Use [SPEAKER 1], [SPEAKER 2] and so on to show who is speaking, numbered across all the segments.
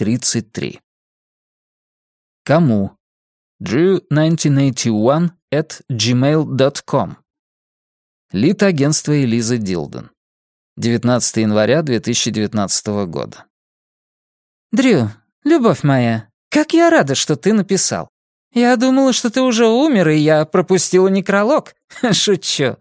[SPEAKER 1] 33. Кому? Drew1981 at gmail.com. Лид агентства Элиза Дилден. 19 января 2019 года.
[SPEAKER 2] «Дрю, любовь моя, как я рада, что ты написал. Я думала, что ты уже умер, и я пропустила некролог. Шучу.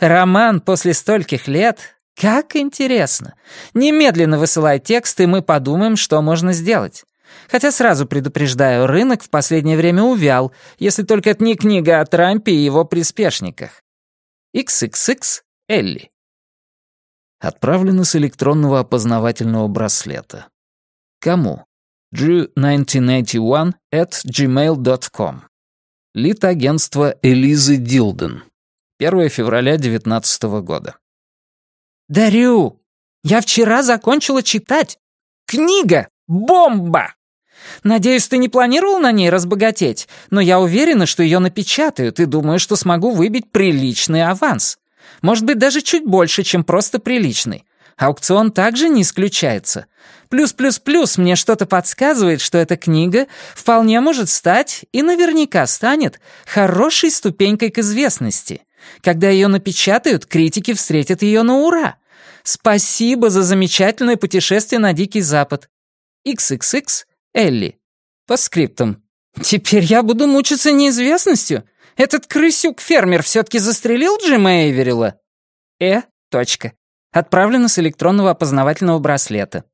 [SPEAKER 2] Роман после стольких лет «Как интересно. Немедленно высылай текст, и мы подумаем, что можно сделать. Хотя сразу предупреждаю, рынок в последнее время увял, если только это не книга о Трампе и его приспешниках. XXX Элли.
[SPEAKER 1] Отправлено с электронного опознавательного браслета. Кому? Drew1981 at gmail.com. Лид агентства Элизы Дилден. 1 февраля 2019 года.
[SPEAKER 2] «Дарю! Я вчера закончила читать. Книга! Бомба! Надеюсь, ты не планировал на ней разбогатеть, но я уверена, что ее напечатают и думаю, что смогу выбить приличный аванс. Может быть, даже чуть больше, чем просто приличный. Аукцион также не исключается. Плюс-плюс-плюс мне что-то подсказывает, что эта книга вполне может стать и наверняка станет хорошей ступенькой к известности. Когда ее напечатают, критики встретят ее на ура. Спасибо за замечательное путешествие на Дикий Запад. XXX Элли. По скриптам. Теперь я буду мучиться неизвестностью. Этот крысюк-фермер все-таки застрелил Джима Эйверила? Э. Точка. Отправлено с электронного опознавательного браслета.